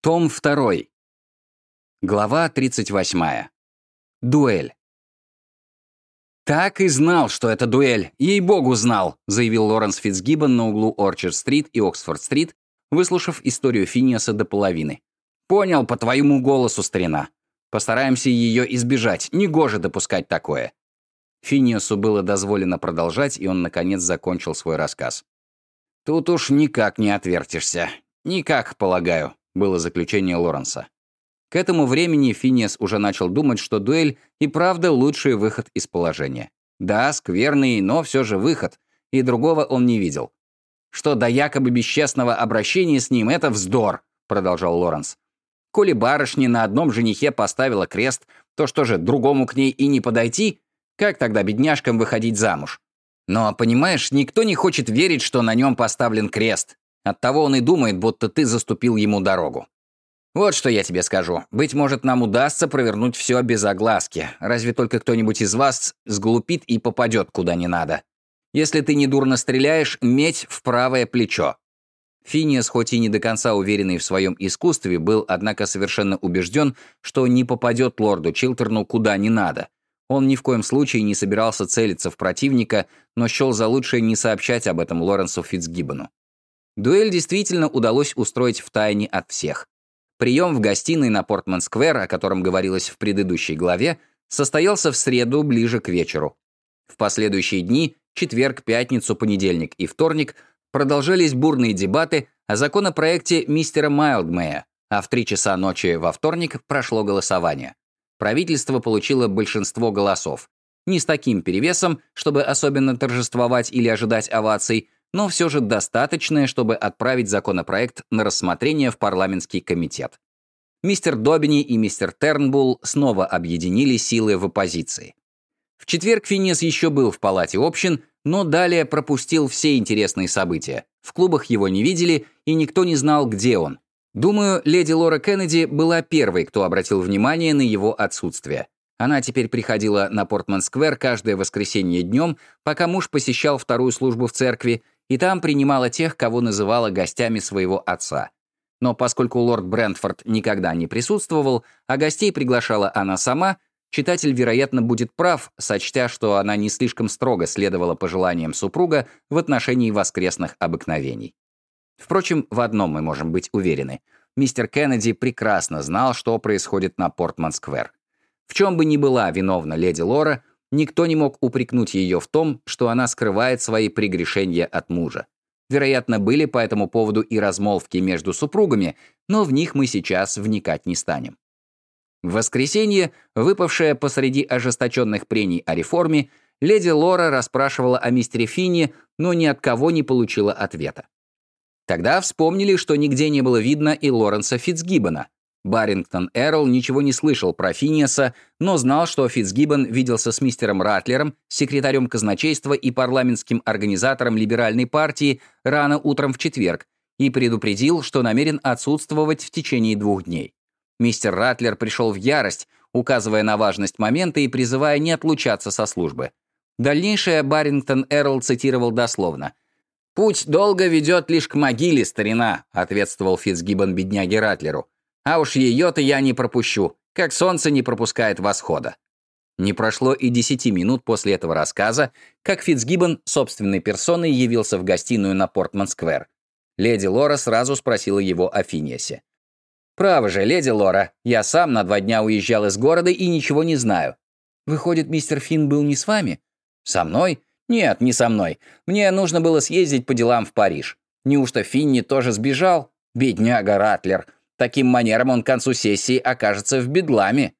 Том 2. Глава 38. Дуэль. «Так и знал, что это дуэль. Ей-богу, знал», заявил Лоренс Фитцгиббон на углу Орчард-стрит и Оксфорд-стрит, выслушав историю Финиаса до половины. «Понял по твоему голосу, старина. Постараемся ее избежать. Негоже допускать такое». Финиасу было дозволено продолжать, и он, наконец, закончил свой рассказ. «Тут уж никак не отвертишься. Никак, полагаю было заключение Лоренса. К этому времени Финиас уже начал думать, что дуэль и правда лучший выход из положения. Да, скверный, но все же выход, и другого он не видел. «Что до якобы бесчестного обращения с ним, это вздор», — продолжал Лоренс. «Коли барышня на одном женихе поставила крест, то что же, другому к ней и не подойти? Как тогда бедняжкам выходить замуж? Но, понимаешь, никто не хочет верить, что на нем поставлен крест. Оттого он и думает, будто ты заступил ему дорогу. Вот что я тебе скажу. Быть может, нам удастся провернуть все без огласки. Разве только кто-нибудь из вас сглупит и попадет куда не надо. Если ты недурно стреляешь, медь в правое плечо. Финиас, хоть и не до конца уверенный в своем искусстве, был, однако, совершенно убежден, что не попадет лорду Чилтерну куда не надо. Он ни в коем случае не собирался целиться в противника, но счел за лучшее не сообщать об этом Лоренсу Фитцгиббону. Дуэль действительно удалось устроить в тайне от всех. Прием в гостиной на Портман-сквер, о котором говорилось в предыдущей главе, состоялся в среду ближе к вечеру. В последующие дни, четверг, пятницу, понедельник и вторник, продолжались бурные дебаты о законопроекте мистера Майлдмея, а в три часа ночи во вторник прошло голосование. Правительство получило большинство голосов. Не с таким перевесом, чтобы особенно торжествовать или ожидать оваций, но все же достаточное, чтобы отправить законопроект на рассмотрение в парламентский комитет. Мистер Добини и мистер Тернбулл снова объединили силы в оппозиции. В четверг Финес еще был в палате общин, но далее пропустил все интересные события. В клубах его не видели, и никто не знал, где он. Думаю, леди Лора Кеннеди была первой, кто обратил внимание на его отсутствие. Она теперь приходила на Портман-сквер каждое воскресенье днем, пока муж посещал вторую службу в церкви, и там принимала тех, кого называла гостями своего отца. Но поскольку лорд Брентфорд никогда не присутствовал, а гостей приглашала она сама, читатель, вероятно, будет прав, сочтя, что она не слишком строго следовала пожеланиям супруга в отношении воскресных обыкновений. Впрочем, в одном мы можем быть уверены. Мистер Кеннеди прекрасно знал, что происходит на Портман-сквер. В чем бы ни была виновна леди Лора, Никто не мог упрекнуть ее в том, что она скрывает свои прегрешения от мужа. Вероятно, были по этому поводу и размолвки между супругами, но в них мы сейчас вникать не станем. В воскресенье, выпавшее посреди ожесточенных прений о реформе, леди Лора расспрашивала о мистере Финне, но ни от кого не получила ответа. Тогда вспомнили, что нигде не было видно и Лоренса Фитцгиббона, Барингтон Эрл ничего не слышал про Финиаса, но знал, что Фитцгиббон виделся с мистером Ратлером, секретарем казначейства и парламентским организатором либеральной партии рано утром в четверг и предупредил, что намерен отсутствовать в течение двух дней. Мистер Ратлер пришел в ярость, указывая на важность момента и призывая не отлучаться со службы. Дальнейшее Барингтон Эрл цитировал дословно. «Путь долго ведет лишь к могиле, старина», ответствовал Фитцгиббон бедняге Ратлеру. А уж ее-то я не пропущу, как солнце не пропускает восхода. Не прошло и десяти минут после этого рассказа, как Фитцгиббон собственной персоной явился в гостиную на Портман-сквер. Леди Лора сразу спросила его о Финиасе. «Право же, леди Лора, я сам на два дня уезжал из города и ничего не знаю. Выходит, мистер Финн был не с вами? Со мной? Нет, не со мной. Мне нужно было съездить по делам в Париж. Неужто Финни тоже сбежал? Бедняга Ратлер. Таким манером он к концу сессии окажется в бедламе.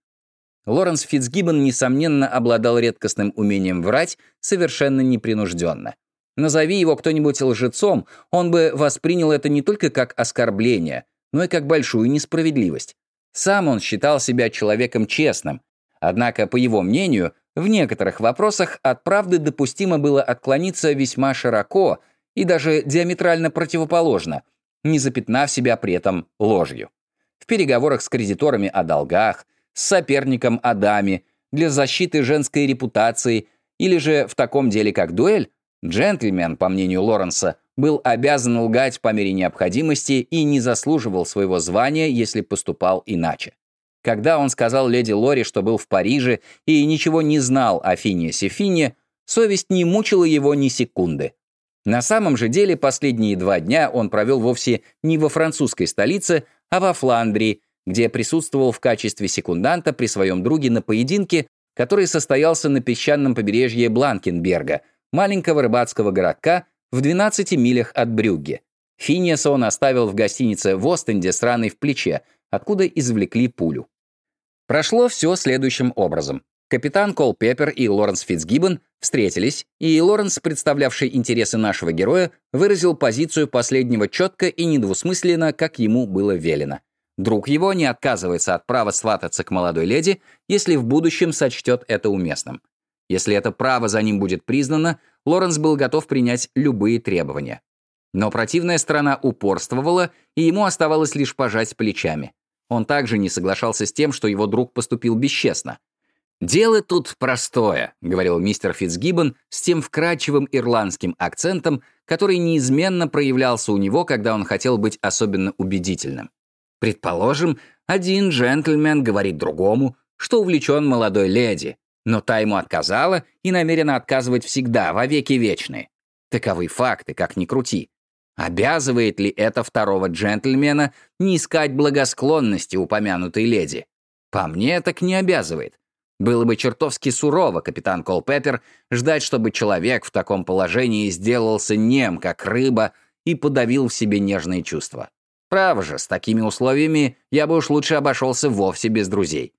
Лоренс Фитцгиббон, несомненно, обладал редкостным умением врать совершенно непринужденно. Назови его кто-нибудь лжецом, он бы воспринял это не только как оскорбление, но и как большую несправедливость. Сам он считал себя человеком честным. Однако, по его мнению, в некоторых вопросах от правды допустимо было отклониться весьма широко и даже диаметрально противоположно – не запятнав себя при этом ложью. В переговорах с кредиторами о долгах, с соперником о даме, для защиты женской репутации или же в таком деле, как дуэль, джентльмен, по мнению Лоренса, был обязан лгать по мере необходимости и не заслуживал своего звания, если поступал иначе. Когда он сказал леди Лори, что был в Париже и ничего не знал о Фине Сефине, совесть не мучила его ни секунды. На самом же деле последние два дня он провел вовсе не во французской столице, а во Фландрии, где присутствовал в качестве секунданта при своем друге на поединке, который состоялся на песчаном побережье Бланкенберга, маленького рыбацкого городка в 12 милях от Брюгге. Финиаса он оставил в гостинице в Остенде с раной в плече, откуда извлекли пулю. Прошло все следующим образом. Капитан Кол Пеппер и Лоренс Фитцгиббон встретились, и Лоренс, представлявший интересы нашего героя, выразил позицию последнего четко и недвусмысленно, как ему было велено. Друг его не отказывается от права свататься к молодой леди, если в будущем сочтет это уместным. Если это право за ним будет признано, Лоренс был готов принять любые требования. Но противная сторона упорствовала, и ему оставалось лишь пожать плечами. Он также не соглашался с тем, что его друг поступил бесчестно. «Дело тут простое», — говорил мистер Фитцгиббон с тем вкрадчивым ирландским акцентом, который неизменно проявлялся у него, когда он хотел быть особенно убедительным. «Предположим, один джентльмен говорит другому, что увлечен молодой леди, но та ему отказала и намерена отказывать всегда, во веки вечные. Таковы факты, как ни крути. Обязывает ли это второго джентльмена не искать благосклонности упомянутой леди? По мне, так не обязывает. Было бы чертовски сурово, капитан Колпеппер, ждать, чтобы человек в таком положении сделался нем, как рыба, и подавил в себе нежные чувства. Право же, с такими условиями я бы уж лучше обошелся вовсе без друзей.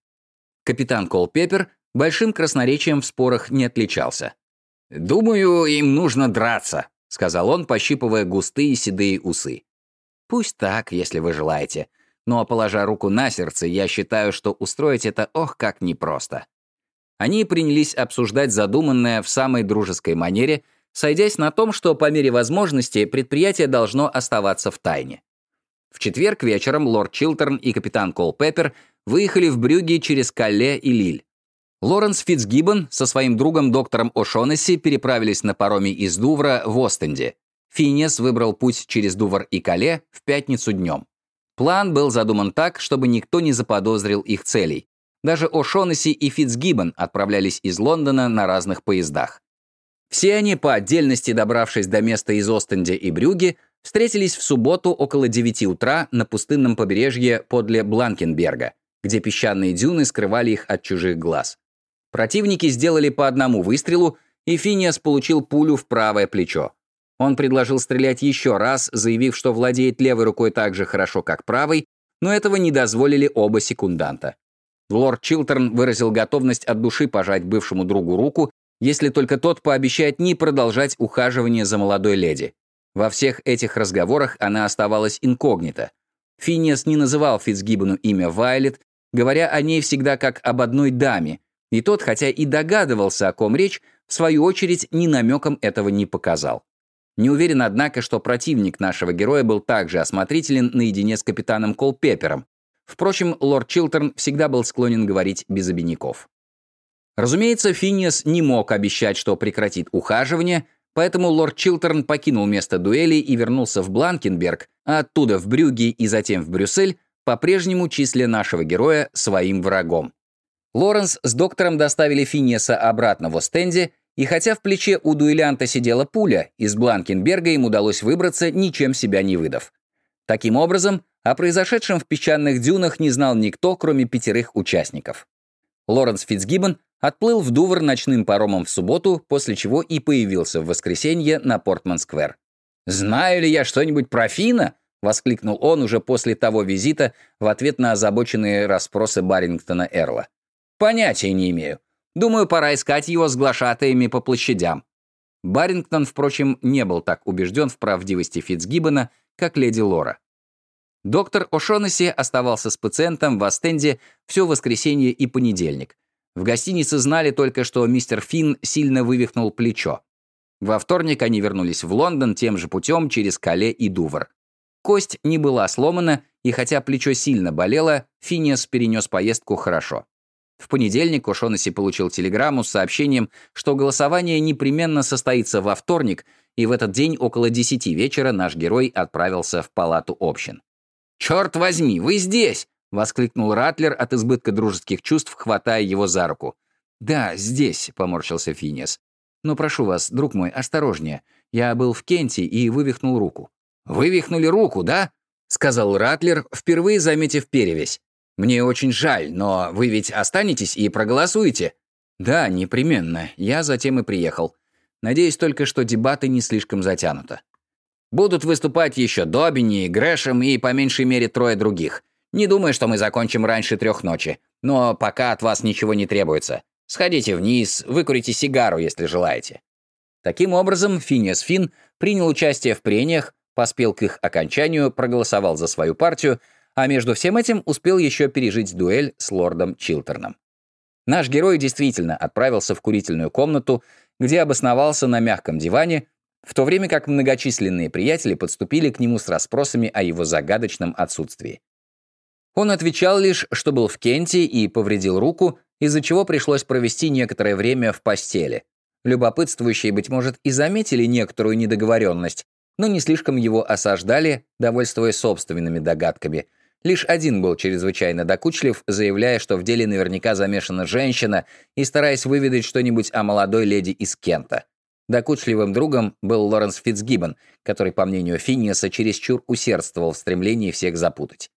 Капитан Колпеппер большим красноречием в спорах не отличался. «Думаю, им нужно драться», — сказал он, пощипывая густые седые усы. «Пусть так, если вы желаете. Но, положа руку на сердце, я считаю, что устроить это ох как непросто». Они принялись обсуждать задуманное в самой дружеской манере, сойдясь на том, что по мере возможности предприятие должно оставаться в тайне. В четверг вечером лорд Чилтерн и капитан Колпеппер выехали в Брюгге через Калле и Лиль. Лоренс Фитцгиббон со своим другом доктором О'Шонесси переправились на пароме из Дувра в Остенде. Финес выбрал путь через Дувр и Кале в пятницу днем. План был задуман так, чтобы никто не заподозрил их целей. Даже О'Шонесси и Фитцгиббон отправлялись из Лондона на разных поездах. Все они, по отдельности добравшись до места из Остенде и Брюги, встретились в субботу около 9 утра на пустынном побережье подле Бланкенберга, где песчаные дюны скрывали их от чужих глаз. Противники сделали по одному выстрелу, и Финиас получил пулю в правое плечо. Он предложил стрелять еще раз, заявив, что владеет левой рукой так же хорошо, как правой, но этого не дозволили оба секунданта. Лорд Чилтерн выразил готовность от души пожать бывшему другу руку, если только тот пообещает не продолжать ухаживание за молодой леди. Во всех этих разговорах она оставалась инкогнито. Финиас не называл Фитцгиббону имя Вайлет, говоря о ней всегда как об одной даме, и тот, хотя и догадывался, о ком речь, в свою очередь ни намеком этого не показал. Не уверен, однако, что противник нашего героя был также осмотрителен наедине с капитаном Колпеппером. Впрочем, лорд Чилтерн всегда был склонен говорить без обиняков. Разумеется, Финиас не мог обещать, что прекратит ухаживание, поэтому лорд Чилтерн покинул место дуэли и вернулся в Бланкенберг, а оттуда в Брюги и затем в Брюссель, по-прежнему числя нашего героя своим врагом. Лоренс с доктором доставили Финеса обратно в Остенде, и хотя в плече у дуэлянта сидела пуля, из Бланкенберга им удалось выбраться, ничем себя не выдав. Таким образом, о произошедшем в песчаных дюнах не знал никто, кроме пятерых участников. Лоренс Фитцгиббон отплыл в Дувр ночным паромом в субботу, после чего и появился в воскресенье на Портман-сквер. «Знаю ли я что-нибудь про Фина?» — воскликнул он уже после того визита в ответ на озабоченные расспросы Барингтона Эрла. Понятия не имею. Думаю, пора искать его с глашатаями по площадям. Барингтон, впрочем, не был так убежден в правдивости Фитцгиббона, как леди Лора. Доктор О'Шонесси оставался с пациентом в Астенде все воскресенье и понедельник. В гостинице знали только, что мистер Финн сильно вывихнул плечо. Во вторник они вернулись в Лондон тем же путем через Кале и Дувр. Кость не была сломана, и хотя плечо сильно болело, Финиас перенес поездку хорошо. В понедельник Ошонеси получил телеграмму с сообщением, что голосование непременно состоится во вторник, и в этот день около 10 вечера наш герой отправился в палату общин. «Черт возьми, вы здесь!» — воскликнул Ратлер от избытка дружеских чувств, хватая его за руку. «Да, здесь», — поморщился Финиас. «Но прошу вас, друг мой, осторожнее. Я был в Кенте и вывихнул руку». «Вывихнули руку, да?» — сказал Ратлер, впервые заметив перевесь. «Мне очень жаль, но вы ведь останетесь и проголосуете?» «Да, непременно. Я затем и приехал. Надеюсь только, что дебаты не слишком затянуты. Будут выступать еще Добини, Грэшем и по меньшей мере трое других. Не думаю, что мы закончим раньше трех ночи. Но пока от вас ничего не требуется. Сходите вниз, выкурите сигару, если желаете». Таким образом, Финиас Фин принял участие в прениях, поспел к их окончанию, проголосовал за свою партию, а между всем этим успел еще пережить дуэль с лордом Чилтерном. Наш герой действительно отправился в курительную комнату, где обосновался на мягком диване, в то время как многочисленные приятели подступили к нему с расспросами о его загадочном отсутствии. Он отвечал лишь, что был в Кенте и повредил руку, из-за чего пришлось провести некоторое время в постели. Любопытствующие, быть может, и заметили некоторую недоговоренность, но не слишком его осаждали, довольствуясь собственными догадками. Лишь один был чрезвычайно докучлив, заявляя, что в деле наверняка замешана женщина, и стараясь выведать что-нибудь о молодой леди из Кента. Докучливым другом был Лоренс Фитцгиббон, который, по мнению Финиаса, чересчур усердствовал в стремлении всех запутать.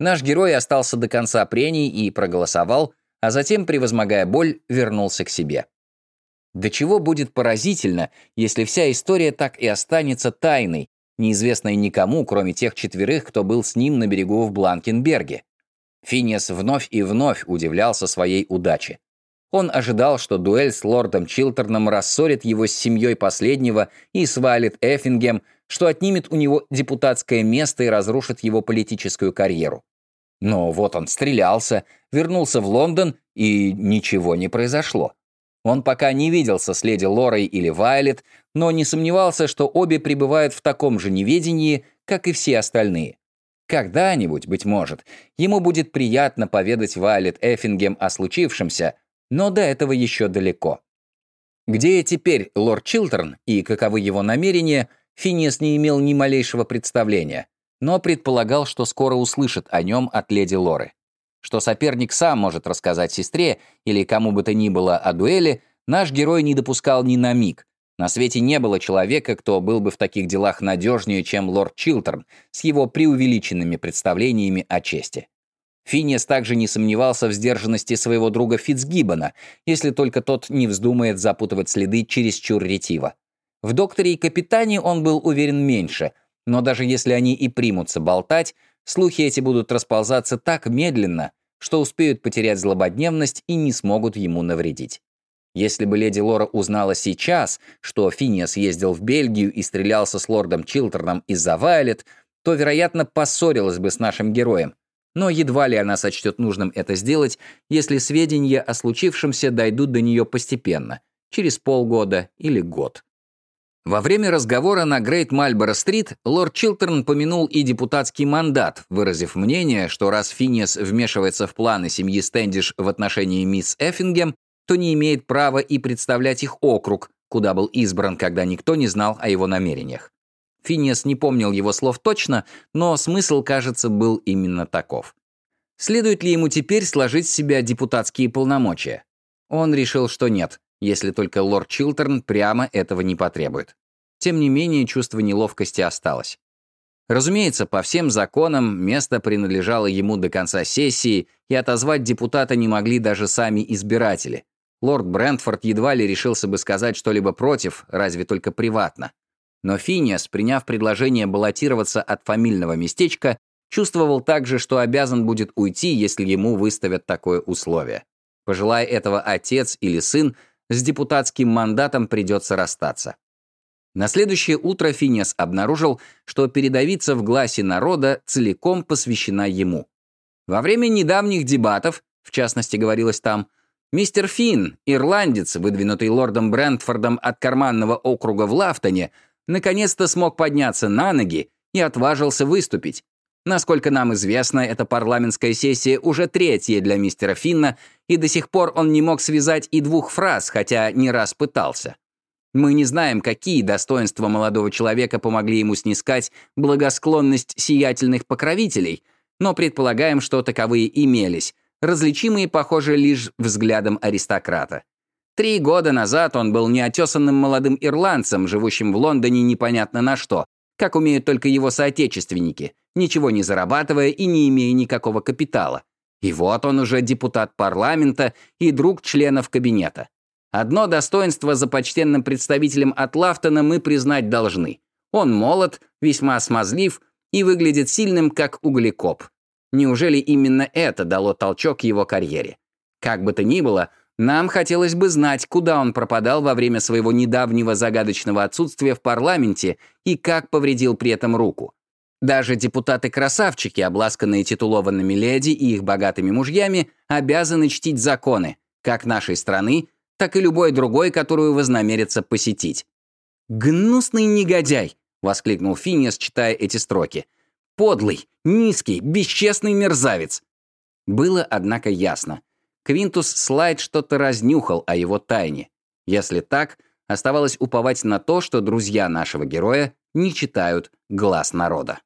Наш герой остался до конца прений и проголосовал, а затем, превозмогая боль, вернулся к себе. До чего будет поразительно, если вся история так и останется тайной, неизвестной никому, кроме тех четверых, кто был с ним на берегу в Бланкенберге. Финиас вновь и вновь удивлялся своей удаче. Он ожидал, что дуэль с лордом Чилтерном рассорит его с семьей последнего и свалит Эффингем, что отнимет у него депутатское место и разрушит его политическую карьеру. Но вот он стрелялся, вернулся в Лондон, и ничего не произошло. Он пока не виделся с леди Лорой или Вайлет, но не сомневался, что обе пребывают в таком же неведении, как и все остальные. Когда-нибудь, быть может, ему будет приятно поведать Вайлет Эффингем о случившемся, но до этого еще далеко. Где теперь лорд Чилтерн и каковы его намерения, Финиас не имел ни малейшего представления, но предполагал, что скоро услышит о нем от леди Лоры. Что соперник сам может рассказать сестре или кому бы то ни было о дуэли, наш герой не допускал ни на миг. На свете не было человека, кто был бы в таких делах надежнее, чем лорд Чилтерн, с его преувеличенными представлениями о чести. Финиас также не сомневался в сдержанности своего друга Фицгиббона, если только тот не вздумает запутывать следы чересчур ретиво. В докторе и капитане он был уверен меньше, но даже если они и примутся болтать, слухи эти будут расползаться так медленно, что успеют потерять злободневность и не смогут ему навредить. Если бы леди Лора узнала сейчас, что Финиас ездил в Бельгию и стрелялся с лордом Чилтерном из-за Вайлет, то, вероятно, поссорилась бы с нашим героем, но едва ли она сочтет нужным это сделать, если сведения о случившемся дойдут до нее постепенно, через полгода или год. Во время разговора на Грейт Мальборо-стрит лорд Чилтерн помянул и депутатский мандат, выразив мнение, что раз Финиас вмешивается в планы семьи Стэндиш в отношении мисс Эффингем, то не имеет права и представлять их округ, куда был избран, когда никто не знал о его намерениях. Финиас не помнил его слов точно, но смысл, кажется, был именно таков. Следует ли ему теперь сложить с себя депутатские полномочия? Он решил, что нет, если только лорд Чилтерн прямо этого не потребует. Тем не менее, чувство неловкости осталось. Разумеется, по всем законам место принадлежало ему до конца сессии, и отозвать депутата не могли даже сами избиратели. Лорд Брентфорд едва ли решился бы сказать что-либо против, разве только приватно. Но Финиас, приняв предложение баллотироваться от фамильного местечка, чувствовал также, что обязан будет уйти, если ему выставят такое условие. Пожелая этого отец или сын, с депутатским мандатом придется расстаться. На следующее утро Финиас обнаружил, что передовица в гласе народа целиком посвящена ему. Во время недавних дебатов, в частности говорилось там, мистер Финн, ирландец, выдвинутый лордом Брентфордом от карманного округа в Лафтоне, наконец-то смог подняться на ноги и отважился выступить. Насколько нам известно, эта парламентская сессия уже третья для мистера Финна, и до сих пор он не мог связать и двух фраз, хотя не раз пытался. Мы не знаем, какие достоинства молодого человека помогли ему снискать благосклонность сиятельных покровителей, но предполагаем, что таковые имелись, различимые, похоже, лишь взглядом аристократа. Три года назад он был неотесанным молодым ирландцем, живущим в Лондоне непонятно на что, как умеют только его соотечественники, ничего не зарабатывая и не имея никакого капитала. И вот он уже депутат парламента и друг членов кабинета. Одно достоинство за почтенным представителем от Лафтона мы признать должны. Он молод, весьма смазлив и выглядит сильным, как углекоп. Неужели именно это дало толчок его карьере? Как бы то ни было, нам хотелось бы знать, куда он пропадал во время своего недавнего загадочного отсутствия в парламенте и как повредил при этом руку. Даже депутаты-красавчики, обласканные титулованными леди и их богатыми мужьями, обязаны чтить законы, как нашей страны, так и любой другой, которую вознамерится посетить. «Гнусный негодяй!» — воскликнул Финиас, читая эти строки. «Подлый, низкий, бесчестный мерзавец!» Было, однако, ясно. Квинтус Слайд что-то разнюхал о его тайне. Если так, оставалось уповать на то, что друзья нашего героя не читают глаз народа.